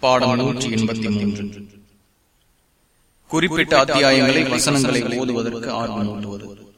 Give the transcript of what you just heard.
பாடம் நூற்றி எண்பத்தி மூன்று. குறிப்பிட்ட அத்தியாயங்களை வசனங்களை ஓதுவதற்கு ஆர்வம் ஊட்டுவது.